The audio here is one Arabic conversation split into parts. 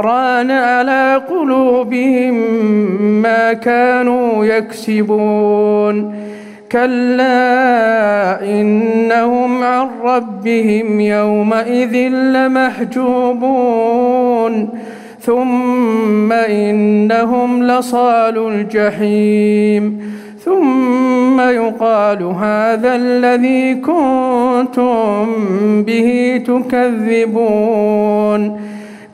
ران على قلوبهم ما كانوا يكسبون. كلا إنهم عن ربهم يومئذ لمحجوبون. ثم إنهم لصال الجحيم. ثم يقال هذا الذي كنتم به تكذبون.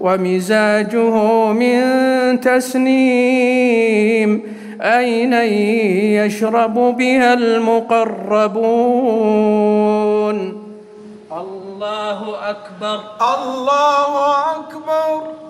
ومزاجه من تسنيم أين يشرب بها المقربون؟ الله أكبر. الله أكبر.